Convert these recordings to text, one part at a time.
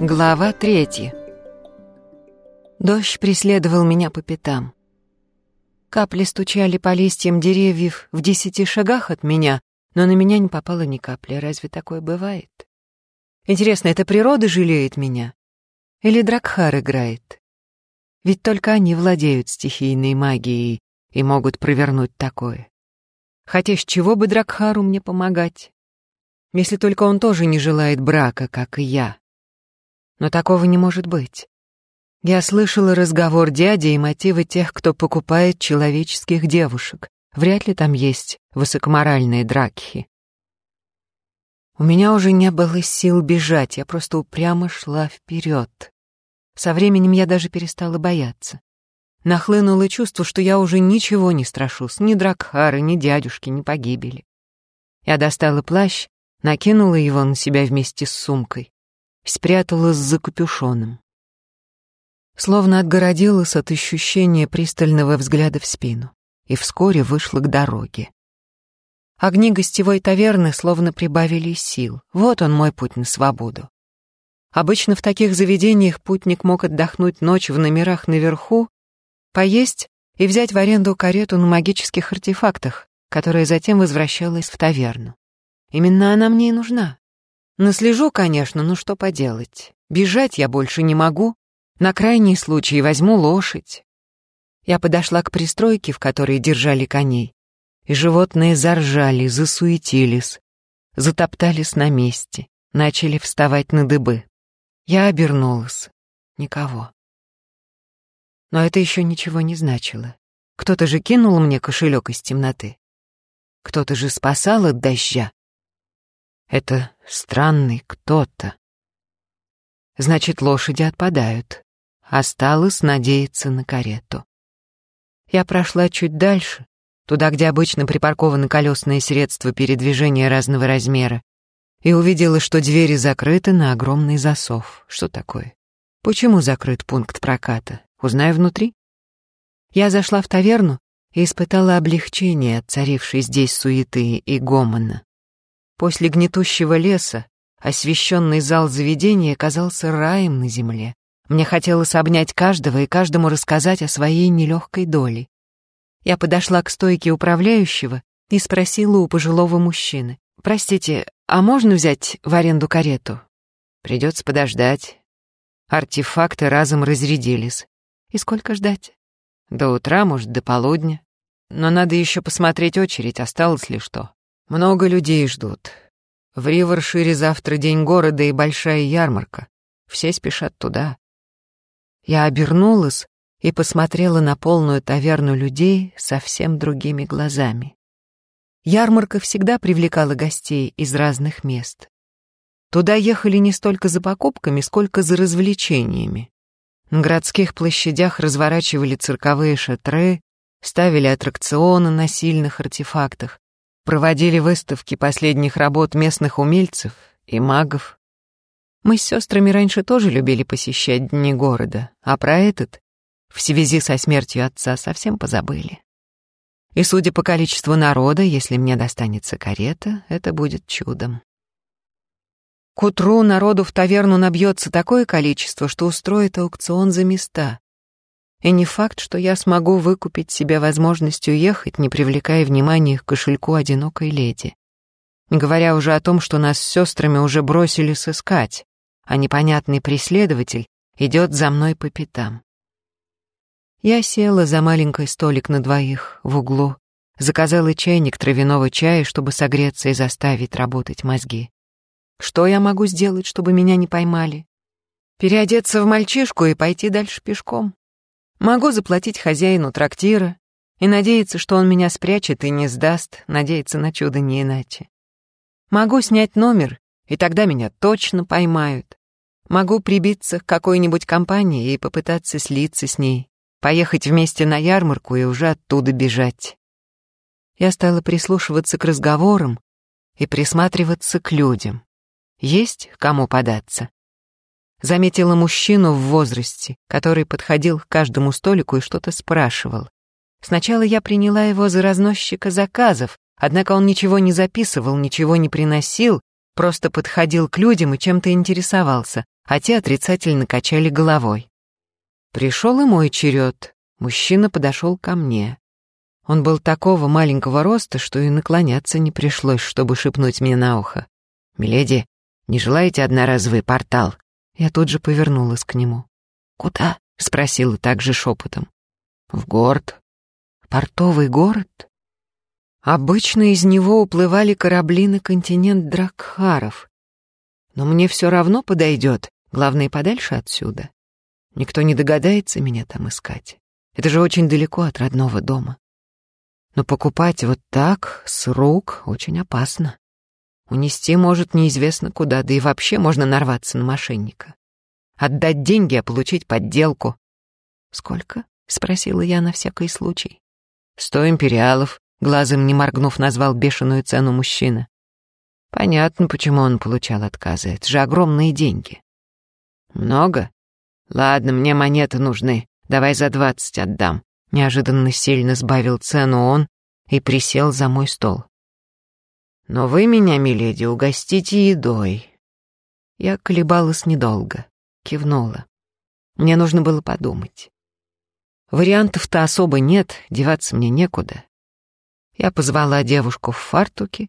Глава третья. Дождь преследовал меня по пятам. Капли стучали по листьям деревьев в десяти шагах от меня, но на меня не попало ни капли. Разве такое бывает? Интересно, это природа жалеет меня? Или Дракхар играет? Ведь только они владеют стихийной магией и могут провернуть такое. Хотя с чего бы Дракхару мне помогать? Если только он тоже не желает брака, как и я. Но такого не может быть. Я слышала разговор дяди и мотивы тех, кто покупает человеческих девушек. Вряд ли там есть высокоморальные дракхи. У меня уже не было сил бежать, я просто упрямо шла вперед. Со временем я даже перестала бояться. Нахлынуло чувство, что я уже ничего не страшусь, ни Дракхары, ни дядюшки, ни погибели. Я достала плащ, накинула его на себя вместе с сумкой, спряталась за капюшоном. Словно отгородилась от ощущения пристального взгляда в спину и вскоре вышла к дороге. Огни гостевой таверны словно прибавили сил. Вот он мой путь на свободу. Обычно в таких заведениях путник мог отдохнуть ночь в номерах наверху, поесть и взять в аренду карету на магических артефактах, которая затем возвращалась в таверну. Именно она мне и нужна. Наслежу, конечно, но что поделать. Бежать я больше не могу. На крайний случай возьму лошадь. Я подошла к пристройке, в которой держали коней, и животные заржали, засуетились, затоптались на месте, начали вставать на дыбы. Я обернулась. Никого. Но это еще ничего не значило. Кто-то же кинул мне кошелек из темноты. Кто-то же спасал от дождя. Это странный кто-то. Значит, лошади отпадают. Осталось надеяться на карету. Я прошла чуть дальше, туда, где обычно припаркованы колесные средства передвижения разного размера, и увидела, что двери закрыты на огромный засов. Что такое? Почему закрыт пункт проката? Узнаю внутри. Я зашла в таверну и испытала облегчение от царившей здесь суеты и гомона. После гнетущего леса освещенный зал заведения казался раем на земле. Мне хотелось обнять каждого и каждому рассказать о своей нелегкой доле. Я подошла к стойке управляющего и спросила у пожилого мужчины. «Простите, а можно взять в аренду карету?» «Придется подождать». Артефакты разом разрядились. «И сколько ждать?» «До утра, может, до полудня. Но надо еще посмотреть очередь, осталось ли что». Много людей ждут. В Ривершире завтра день города и большая ярмарка. Все спешат туда. Я обернулась и посмотрела на полную таверну людей совсем другими глазами. Ярмарка всегда привлекала гостей из разных мест. Туда ехали не столько за покупками, сколько за развлечениями. На городских площадях разворачивали цирковые шатры, ставили аттракционы на сильных артефактах, проводили выставки последних работ местных умельцев и магов. Мы с сестрами раньше тоже любили посещать дни города, а про этот, в связи со смертью отца, совсем позабыли. И судя по количеству народа, если мне достанется карета, это будет чудом. К утру народу в таверну набьется такое количество, что устроит аукцион за места. И не факт, что я смогу выкупить себе возможность уехать, не привлекая внимания к кошельку одинокой леди. Не говоря уже о том, что нас с сестрами уже бросили сыскать, а непонятный преследователь идет за мной по пятам. Я села за маленький столик на двоих в углу, заказала чайник травяного чая, чтобы согреться и заставить работать мозги. Что я могу сделать, чтобы меня не поймали? Переодеться в мальчишку и пойти дальше пешком. Могу заплатить хозяину трактира и надеяться, что он меня спрячет и не сдаст, надеяться на чудо не иначе. Могу снять номер, и тогда меня точно поймают. Могу прибиться к какой-нибудь компании и попытаться слиться с ней, поехать вместе на ярмарку и уже оттуда бежать. Я стала прислушиваться к разговорам и присматриваться к людям. Есть кому податься. Заметила мужчину в возрасте, который подходил к каждому столику и что-то спрашивал. Сначала я приняла его за разносчика заказов, однако он ничего не записывал, ничего не приносил, просто подходил к людям и чем-то интересовался, а те отрицательно качали головой. Пришел и мой черед. Мужчина подошел ко мне. Он был такого маленького роста, что и наклоняться не пришлось, чтобы шепнуть мне на ухо. «Миледи, не желаете одноразовый портал?» Я тут же повернулась к нему. «Куда?» — спросила также шепотом. «В город». «Портовый город?» Обычно из него уплывали корабли на континент Дракхаров. Но мне все равно подойдет, главное, подальше отсюда. Никто не догадается меня там искать. Это же очень далеко от родного дома. Но покупать вот так, с рук, очень опасно. Унести может неизвестно куда, да и вообще можно нарваться на мошенника. Отдать деньги, а получить подделку. «Сколько?» — спросила я на всякий случай. «Сто империалов», Глазом не моргнув, назвал бешеную цену мужчина. Понятно, почему он получал отказы. Это же огромные деньги. Много? Ладно, мне монеты нужны. Давай за двадцать отдам. Неожиданно сильно сбавил цену он и присел за мой стол. Но вы меня, миледи, угостите едой. Я колебалась недолго, кивнула. Мне нужно было подумать. Вариантов-то особо нет, деваться мне некуда. Я позвала девушку в фартуке,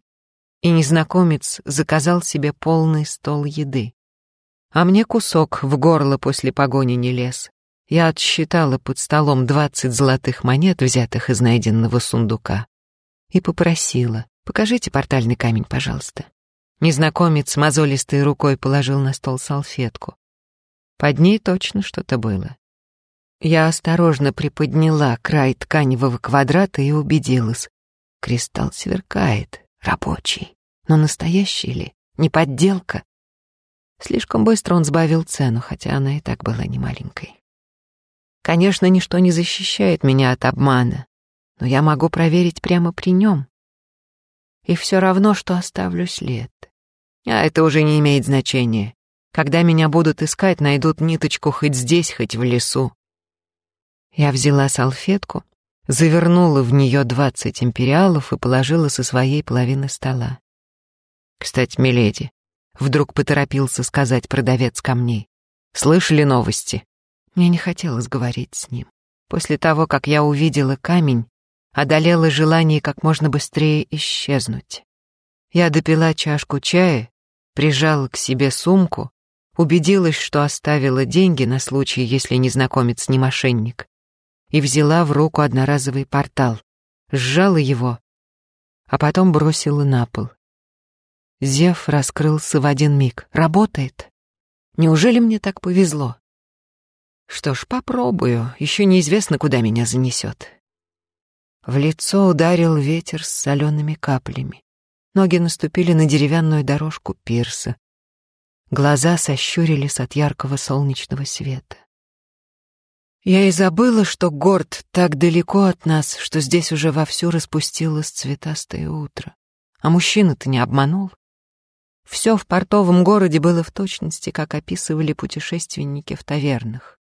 и незнакомец заказал себе полный стол еды. А мне кусок в горло после погони не лез. Я отсчитала под столом двадцать золотых монет, взятых из найденного сундука, и попросила, покажите портальный камень, пожалуйста. Незнакомец мозолистой рукой положил на стол салфетку. Под ней точно что-то было. Я осторожно приподняла край тканевого квадрата и убедилась. Кристалл сверкает, рабочий. Но настоящий ли? Не подделка? Слишком быстро он сбавил цену, хотя она и так была немаленькой. Конечно, ничто не защищает меня от обмана, но я могу проверить прямо при нем. И все равно, что оставлю след. А это уже не имеет значения. Когда меня будут искать, найдут ниточку хоть здесь, хоть в лесу. Я взяла салфетку, завернула в нее двадцать империалов и положила со своей половины стола. «Кстати, миледи», — вдруг поторопился сказать продавец камней, «слышали новости?» Мне не хотелось говорить с ним. После того, как я увидела камень, одолело желание как можно быстрее исчезнуть. Я допила чашку чая, прижала к себе сумку, убедилась, что оставила деньги на случай, если незнакомец не мошенник, и взяла в руку одноразовый портал, сжала его, а потом бросила на пол. Зев раскрылся в один миг. Работает. Неужели мне так повезло? Что ж, попробую. Еще неизвестно, куда меня занесет. В лицо ударил ветер с солеными каплями. Ноги наступили на деревянную дорожку пирса. Глаза сощурились от яркого солнечного света. Я и забыла, что город так далеко от нас, что здесь уже вовсю распустилось цветастое утро. А мужчина-то не обманул. Все в портовом городе было в точности, как описывали путешественники в тавернах.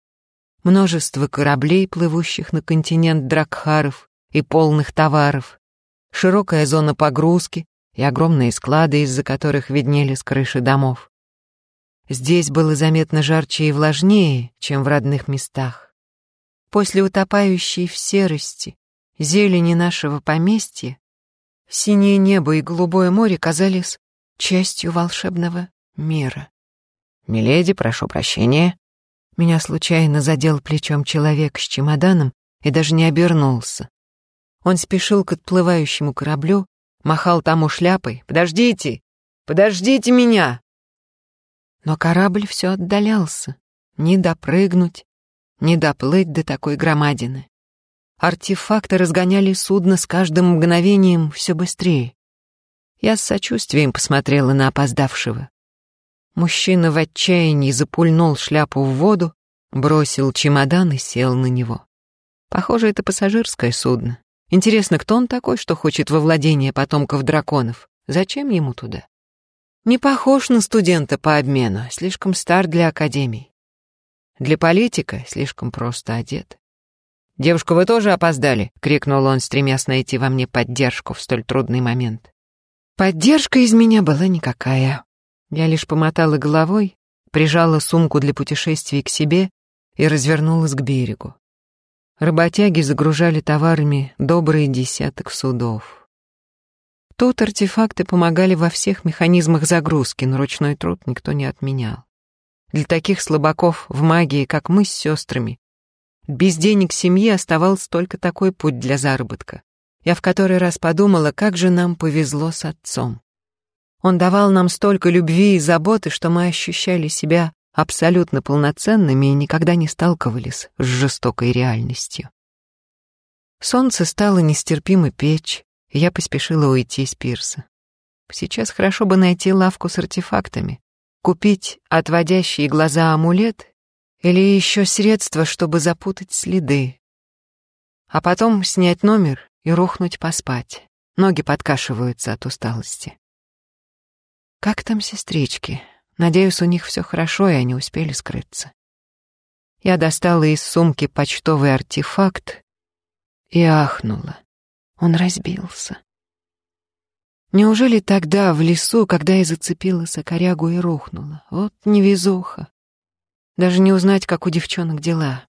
Множество кораблей, плывущих на континент Дракхаров и полных товаров, широкая зона погрузки и огромные склады, из-за которых виднелись крыши домов. Здесь было заметно жарче и влажнее, чем в родных местах. После утопающей в серости зелени нашего поместья синее небо и голубое море казались частью волшебного мира. «Миледи, прошу прощения». Меня случайно задел плечом человек с чемоданом и даже не обернулся. Он спешил к отплывающему кораблю, махал тому шляпой. «Подождите! Подождите меня!» Но корабль все отдалялся. Не допрыгнуть, не доплыть до такой громадины. Артефакты разгоняли судно с каждым мгновением все быстрее. Я с сочувствием посмотрела на опоздавшего. Мужчина в отчаянии запульнул шляпу в воду, бросил чемодан и сел на него. Похоже, это пассажирское судно. Интересно, кто он такой, что хочет во владение потомков драконов? Зачем ему туда? Не похож на студента по обмену, слишком стар для академии. Для политика слишком просто одет. «Девушка, вы тоже опоздали?» — крикнул он, стремясь найти во мне поддержку в столь трудный момент. Поддержка из меня была никакая. Я лишь помотала головой, прижала сумку для путешествий к себе и развернулась к берегу. Работяги загружали товарами добрый десяток судов. Тут артефакты помогали во всех механизмах загрузки, но ручной труд никто не отменял. Для таких слабаков в магии, как мы с сестрами, без денег семьи оставался только такой путь для заработка. Я в который раз подумала, как же нам повезло с отцом. Он давал нам столько любви и заботы, что мы ощущали себя абсолютно полноценными и никогда не сталкивались с жестокой реальностью. Солнце стало нестерпимо печь, и я поспешила уйти с пирса. Сейчас хорошо бы найти лавку с артефактами, купить отводящий глаза амулет или еще средства, чтобы запутать следы. А потом снять номер и рухнуть поспать. Ноги подкашиваются от усталости. Как там сестрички? Надеюсь, у них все хорошо, и они успели скрыться. Я достала из сумки почтовый артефакт и ахнула. Он разбился. Неужели тогда, в лесу, когда я зацепила сокорягу и рухнула? Вот невезуха. Даже не узнать, как у девчонок дела.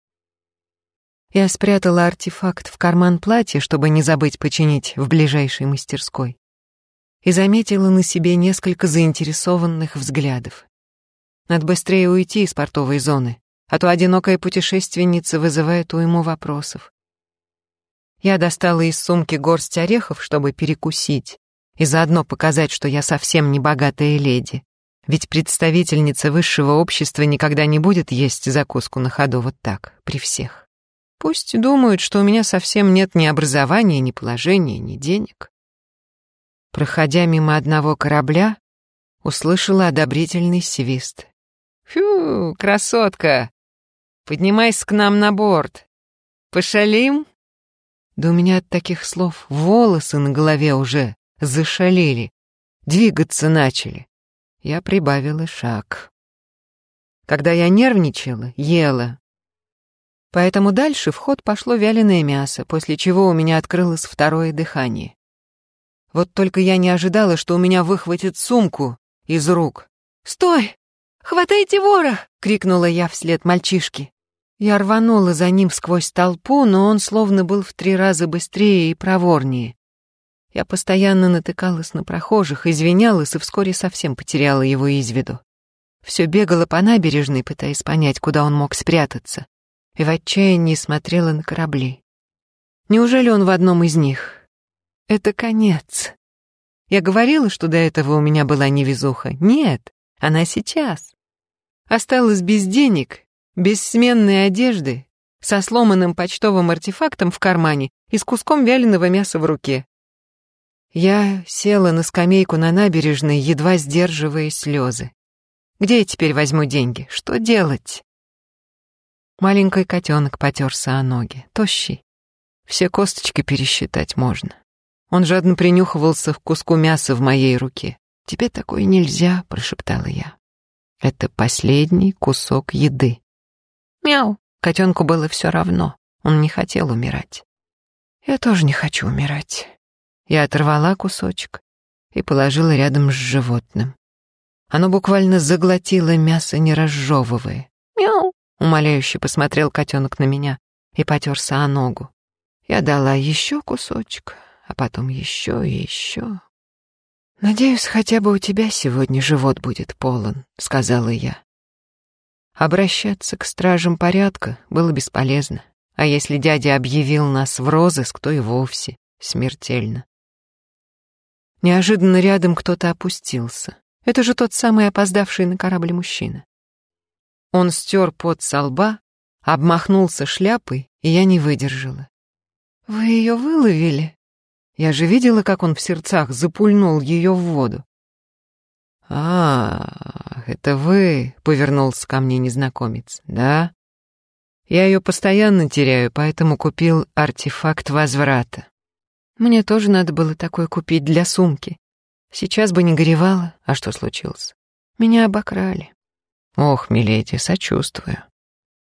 Я спрятала артефакт в карман платья, чтобы не забыть починить в ближайшей мастерской и заметила на себе несколько заинтересованных взглядов. Надо быстрее уйти из портовой зоны, а то одинокая путешественница вызывает уйму вопросов. Я достала из сумки горсть орехов, чтобы перекусить, и заодно показать, что я совсем не богатая леди. Ведь представительница высшего общества никогда не будет есть закуску на ходу вот так, при всех. Пусть думают, что у меня совсем нет ни образования, ни положения, ни денег. Проходя мимо одного корабля, услышала одобрительный свист. «Фу, красотка! Поднимайся к нам на борт. Пошалим?» Да у меня от таких слов волосы на голове уже зашалили, двигаться начали. Я прибавила шаг. Когда я нервничала, ела. Поэтому дальше в ход пошло вяленое мясо, после чего у меня открылось второе дыхание. Вот только я не ожидала, что у меня выхватит сумку из рук. «Стой! Хватайте вора!» — крикнула я вслед мальчишке. Я рванула за ним сквозь толпу, но он словно был в три раза быстрее и проворнее. Я постоянно натыкалась на прохожих, извинялась и вскоре совсем потеряла его из виду. Все бегала по набережной, пытаясь понять, куда он мог спрятаться, и в отчаянии смотрела на корабли. Неужели он в одном из них? Это конец. Я говорила, что до этого у меня была невезуха. Нет, она сейчас. Осталась без денег, без сменной одежды, со сломанным почтовым артефактом в кармане и с куском вяленого мяса в руке. Я села на скамейку на набережной, едва сдерживая слезы. Где я теперь возьму деньги? Что делать? Маленький котенок потерся о ноги, тощий. Все косточки пересчитать можно. Он жадно принюхивался к куску мяса в моей руке. «Тебе такое нельзя», — прошептала я. «Это последний кусок еды». «Мяу!» Котенку было все равно. Он не хотел умирать. «Я тоже не хочу умирать». Я оторвала кусочек и положила рядом с животным. Оно буквально заглотило мясо, не разжевывая. «Мяу!» — умоляюще посмотрел котенок на меня и потерся о ногу. Я дала еще кусочек, а потом еще и еще. «Надеюсь, хотя бы у тебя сегодня живот будет полон», — сказала я. Обращаться к стражам порядка было бесполезно, а если дядя объявил нас в розыск, то и вовсе смертельно. Неожиданно рядом кто-то опустился. Это же тот самый опоздавший на корабль мужчина. Он стер пот со лба, обмахнулся шляпой, и я не выдержала. «Вы ее выловили?» Я же видела, как он в сердцах запульнул ее в воду. «А, это вы», — повернулся ко мне незнакомец, — «да?» Я ее постоянно теряю, поэтому купил артефакт возврата. Мне тоже надо было такой купить для сумки. Сейчас бы не горевала, а что случилось? Меня обокрали. Ох, миледи, сочувствую.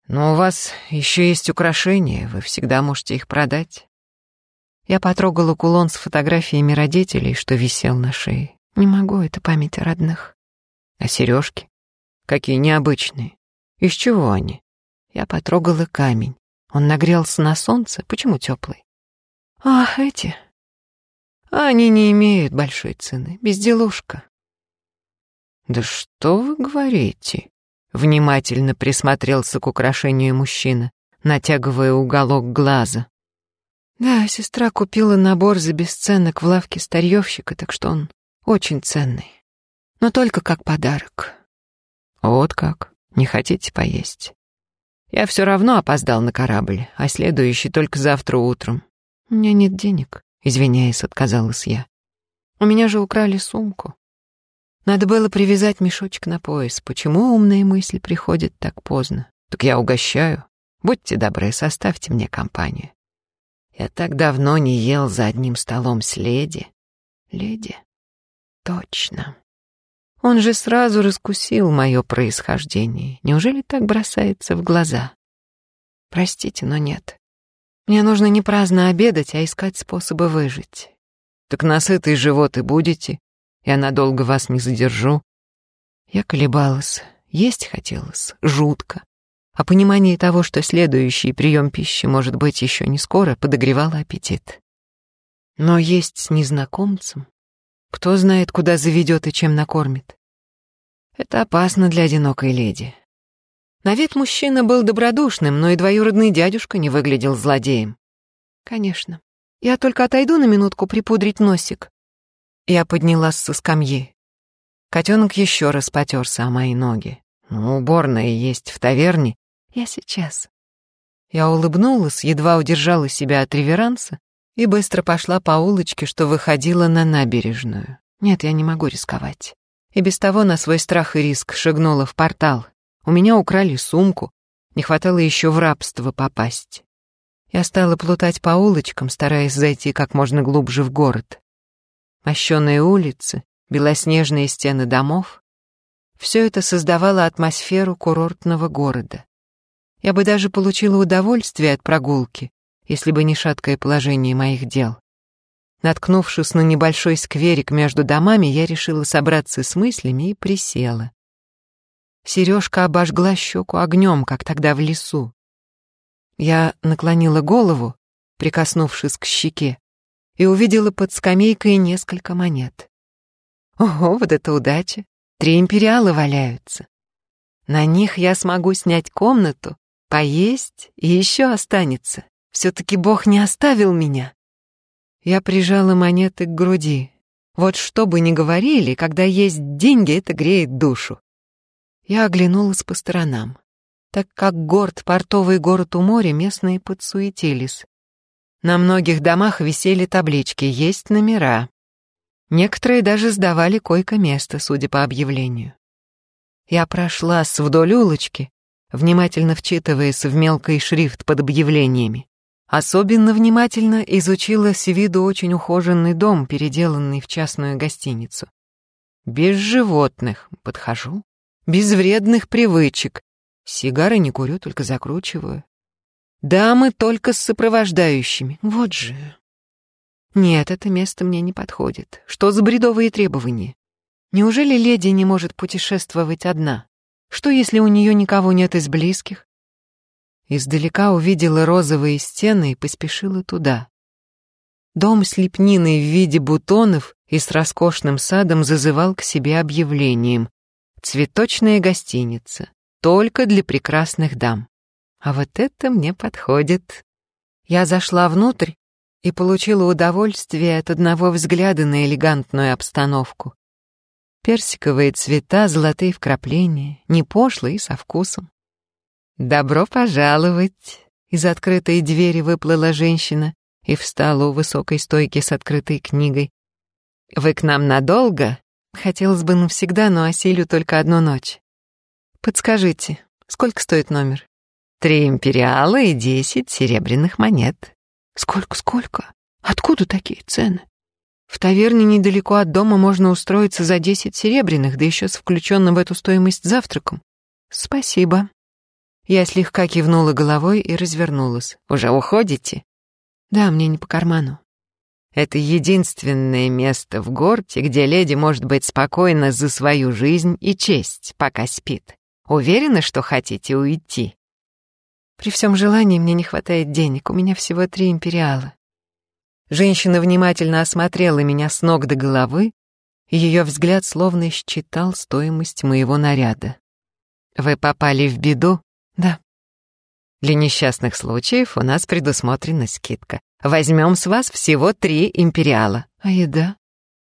Но у вас еще есть украшения, вы всегда можете их продать. Я потрогала кулон с фотографиями родителей, что висел на шее. Не могу, это память о родных. А сережки? Какие необычные. Из чего они? Я потрогала камень. Он нагрелся на солнце. Почему теплый? А, эти. Они не имеют большой цены. Безделушка. Да что вы говорите? Внимательно присмотрелся к украшению мужчина, натягивая уголок глаза. Да, сестра купила набор за бесценок в лавке старьевщика, так что он очень ценный. Но только как подарок. Вот как. Не хотите поесть? Я все равно опоздал на корабль, а следующий только завтра утром. У меня нет денег, извиняясь, отказалась я. У меня же украли сумку. Надо было привязать мешочек на пояс. Почему умные мысли приходят так поздно? Так я угощаю. Будьте добры, составьте мне компанию. Я так давно не ел за одним столом с леди. Леди? Точно. Он же сразу раскусил мое происхождение. Неужели так бросается в глаза? Простите, но нет. Мне нужно не праздно обедать, а искать способы выжить. Так на сытый живот и будете. Я надолго вас не задержу. Я колебалась. Есть хотелось. Жутко. А понимание того, что следующий прием пищи может быть еще не скоро, подогревало аппетит. Но есть с незнакомцем. Кто знает, куда заведет и чем накормит. Это опасно для одинокой леди. На вид мужчина был добродушным, но и двоюродный дядюшка не выглядел злодеем. Конечно. Я только отойду на минутку припудрить носик. Я поднялась со скамьи. Котенок еще раз потерся о мои ноги. Ну, уборная есть в таверне, я сейчас. Я улыбнулась, едва удержала себя от реверанса и быстро пошла по улочке, что выходила на набережную. Нет, я не могу рисковать. И без того на свой страх и риск шагнула в портал. У меня украли сумку, не хватало еще в рабство попасть. Я стала плутать по улочкам, стараясь зайти как можно глубже в город. Мощеные улицы, белоснежные стены домов — все это создавало атмосферу курортного города. Я бы даже получила удовольствие от прогулки, если бы не шаткое положение моих дел. Наткнувшись на небольшой скверик между домами, я решила собраться с мыслями и присела. Сережка обожгла щеку огнем, как тогда в лесу. Я наклонила голову, прикоснувшись к щеке, и увидела под скамейкой несколько монет. Ого, вот это удача! Три империала валяются. На них я смогу снять комнату Поесть и еще останется. Все-таки Бог не оставил меня. Я прижала монеты к груди. Вот что бы ни говорили, когда есть деньги, это греет душу. Я оглянулась по сторонам. Так как город, портовый город у моря, местные подсуетились. На многих домах висели таблички «Есть номера». Некоторые даже сдавали койко-место, судя по объявлению. Я прошлась вдоль улочки, внимательно вчитываясь в мелкий шрифт под объявлениями. Особенно внимательно изучила с виду очень ухоженный дом, переделанный в частную гостиницу. Без животных, подхожу, без вредных привычек. Сигары не курю, только закручиваю. Дамы только с сопровождающими, вот же. Нет, это место мне не подходит. Что за бредовые требования? Неужели леди не может путешествовать одна? Что, если у нее никого нет из близких? Издалека увидела розовые стены и поспешила туда. Дом с лепниной в виде бутонов и с роскошным садом зазывал к себе объявлением «Цветочная гостиница, только для прекрасных дам». А вот это мне подходит. Я зашла внутрь и получила удовольствие от одного взгляда на элегантную обстановку. Персиковые цвета, золотые вкрапления, не пошлые и со вкусом. «Добро пожаловать!» Из открытой двери выплыла женщина и встала у высокой стойки с открытой книгой. «Вы к нам надолго?» Хотелось бы навсегда, но осилю только одну ночь. Подскажите, сколько стоит номер? Три империала и десять серебряных монет. Сколько, сколько? Откуда такие цены? В таверне недалеко от дома можно устроиться за десять серебряных, да еще с включенным в эту стоимость завтраком. Спасибо. Я слегка кивнула головой и развернулась. Уже уходите? Да, мне не по карману. Это единственное место в горте, где леди может быть спокойна за свою жизнь и честь, пока спит. Уверены, что хотите уйти? При всем желании мне не хватает денег, у меня всего три империала. Женщина внимательно осмотрела меня с ног до головы, и ее взгляд словно считал стоимость моего наряда. «Вы попали в беду?» «Да». «Для несчастных случаев у нас предусмотрена скидка. Возьмем с вас всего три империала. А еда?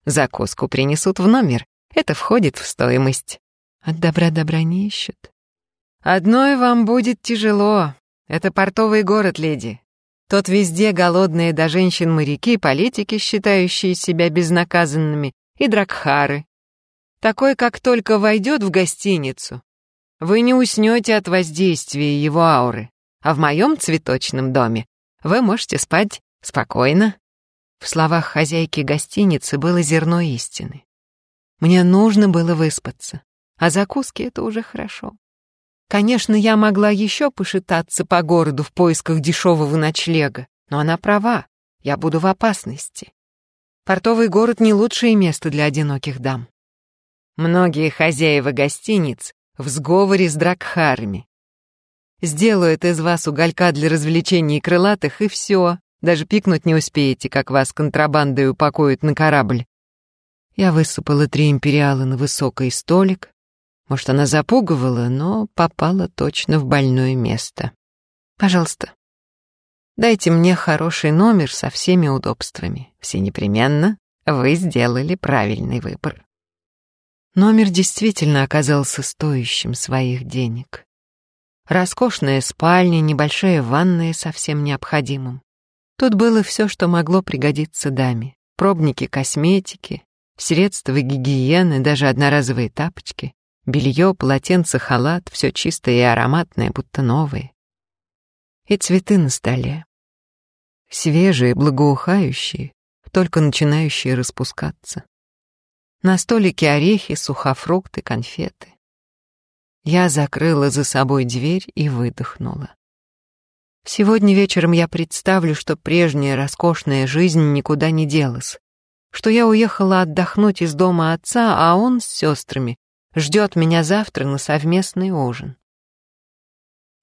Закуску принесут в номер. Это входит в стоимость. От добра добра не ищут. Одной вам будет тяжело. Это портовый город, леди. Тот везде голодные до женщин моряки, политики, считающие себя безнаказанными, и дракхары. Такой, как только войдет в гостиницу, вы не уснете от воздействия его ауры. А в моем цветочном доме вы можете спать спокойно. В словах хозяйки гостиницы было зерно истины. Мне нужно было выспаться, а закуски — это уже хорошо. Конечно, я могла еще пошататься по городу в поисках дешевого ночлега, но она права, я буду в опасности. Портовый город — не лучшее место для одиноких дам. Многие хозяева гостиниц в сговоре с дракхарами, Сделают из вас уголька для развлечений крылатых, и все. Даже пикнуть не успеете, как вас контрабандой упакуют на корабль. Я высыпала три империала на высокий столик. Может, она запугивала, но попала точно в больное место. Пожалуйста, дайте мне хороший номер со всеми удобствами. Все непременно вы сделали правильный выбор. Номер действительно оказался стоящим своих денег. Роскошная спальня, небольшая ванная со всем необходимым. Тут было все, что могло пригодиться даме. Пробники косметики, средства гигиены, даже одноразовые тапочки, белье, полотенце, халат, все чистое и ароматное, будто новые. И цветы на столе. Свежие, благоухающие, только начинающие распускаться. На столике орехи, сухофрукты, конфеты. Я закрыла за собой дверь и выдохнула. Сегодня вечером я представлю, что прежняя роскошная жизнь никуда не делась, что я уехала отдохнуть из дома отца, а он с сестрами ждет меня завтра на совместный ужин.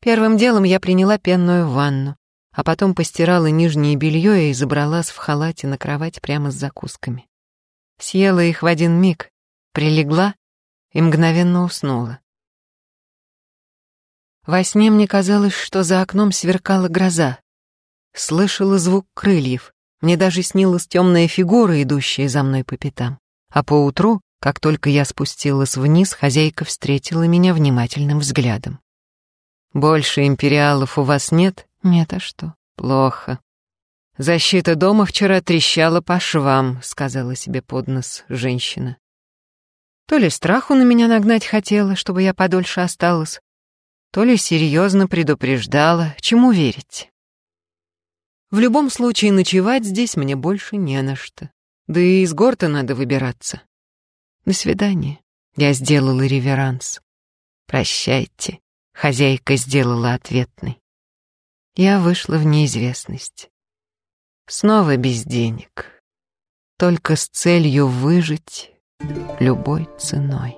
Первым делом я приняла пенную ванну, а потом постирала нижнее белье и забралась в халате на кровать прямо с закусками. Съела их в один миг, прилегла и мгновенно уснула. Во сне мне казалось, что за окном сверкала гроза. Слышала звук крыльев. Мне даже снилась темная фигура, идущая за мной по пятам. А поутру, как только я спустилась вниз, хозяйка встретила меня внимательным взглядом. «Больше империалов у вас нет?» «Нет, а что?» «Плохо». «Защита дома вчера трещала по швам», — сказала себе под нос женщина. То ли страху на меня нагнать хотела, чтобы я подольше осталась, то ли серьезно предупреждала, чему верить. В любом случае, ночевать здесь мне больше не на что. Да и из горта надо выбираться. До свидания. Я сделала реверанс. Прощайте. Хозяйка сделала ответный. Я вышла в неизвестность. Снова без денег. Только с целью выжить любой ценой.